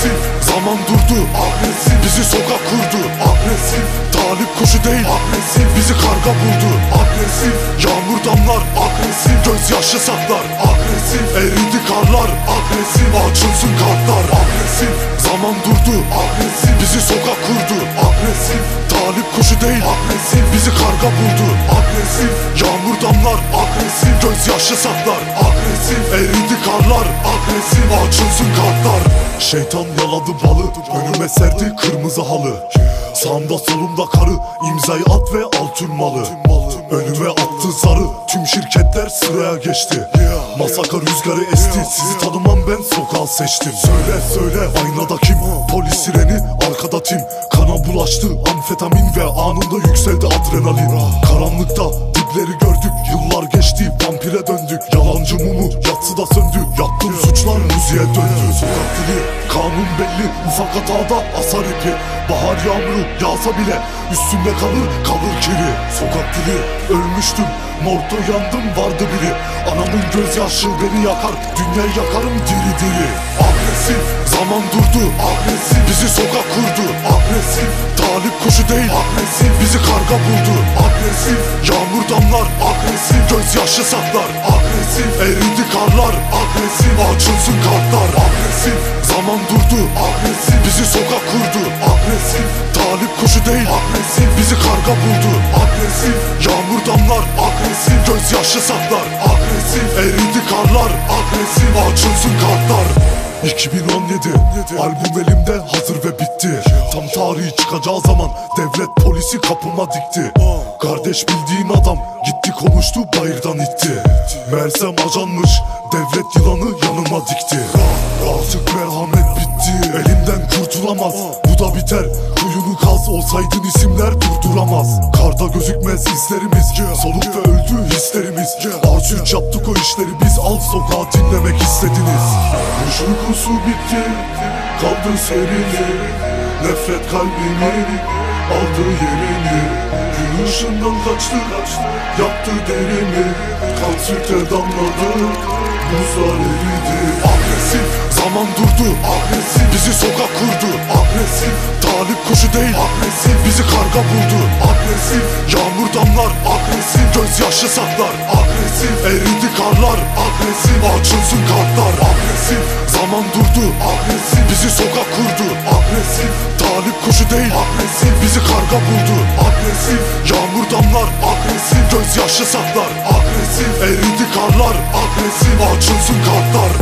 Agresif. Zaman durdu. Agresif. Bizi sokak kurdu. Agresif. Talip kuşu değil. Agresif. Bizi karga buldu. Agresif. Yağmur damlar. Agresif. Gözyaşı saklar. Agresif. Eridi karlar. Agresif. Açılsın kartlar. Agresif. Zaman durdu. Agresif. Bizi sokak kurdu. Agresif. Talip kuşu değil. Agresif. Bizi karga buldu. Agresif. Yağmur damlar. Agresif. Gözyaşı saklar. Agresif. Eridi karlar. Agresif Açılsın kartlar. Şeytan yaladı balı Önüme serdi kırmızı halı. Sağımda solumda karı imzayı at ve al tüm malı. Önüme attı zarı Tüm şirketler sıraya geçti. Masaka rüzgarı esti Sizi tanımam ben sokağı seçtim. Söyle söyle aynada kim? Polis sireni arkada tim. Kana bulaştı amfetamin ve anında yükseldi adrenalin. Karanlıkta dipleri gördük Yıllar geçti vampire döndük. Yalancı mumu yatsıda söndü Yaptığım suçlar müziğe döndü. Sokak dili kanun belli Ufak hatada asar ipi. Bahar yağmuru yağsa bile Üstümde kalır kalır kiri. Sokak dili ölmüştüm Morgda yandım vardı biri. Anamın gözyaşı beni yakar Dünyayı yakarım diri diri. Agresif zaman durdu Agresif. Bizi gözyaşı saklar Agresif. Eridi karlar Agresif. Açılsın kartlar Agresif. Zaman durdu Agresif. Bizi sokak kurdu Agresif. Talip kuşu değil Agresif. Bizi karga buldu Agresif. Yağmur damlar Agresif. Gözyaşı saklar Agresif. Eridi karlar Agresif. Açılsın kartlar 2017 Albüm elimde hazır ve bitti. Tam tarihi çıkacağı zaman Devlet polisi kapıma dikti. Kardeş bildiğin adam Gitti konuştu bayırdan itti. Mersem ajanmış Devlet yılanı yanıma dikti. Artık merhamet bitti Elimden kurtulamaz. Bu da biter Kuyunu kaz olsaydın isimler durduramaz. Karda gözükmez izlerimiz Solukta öldü hislerimiz. Arşüç yaptık o işleri biz Al sokağa dinlemek istediniz Kuş uykusu bitti Kaldı serili Nefret kalbimi Aldı yerini. Gün ışığından kaçtı Yaktı derimi Kan sütte damladı Buzlar eridi. Agresif zaman durdu. Agresif bizi sokak kurdu. Agresif talip kuşu değil. Agresif bizi karga buldu. Agresif yağmur damlar. Agresif gözyaşı saklar. Agresif eridi karlar. Agresif açılsın kartlar. Agresif zaman durdu. Agresif. Bizi sokak kurdu. Agresif. Talip kuşu değil. Agresif. Bizi karga buldu. Agresif. Yağmur damlar. Agresif. Gözyaşı saklar. Agresif. Eridi karlar. Agresif. Açılsın kartlar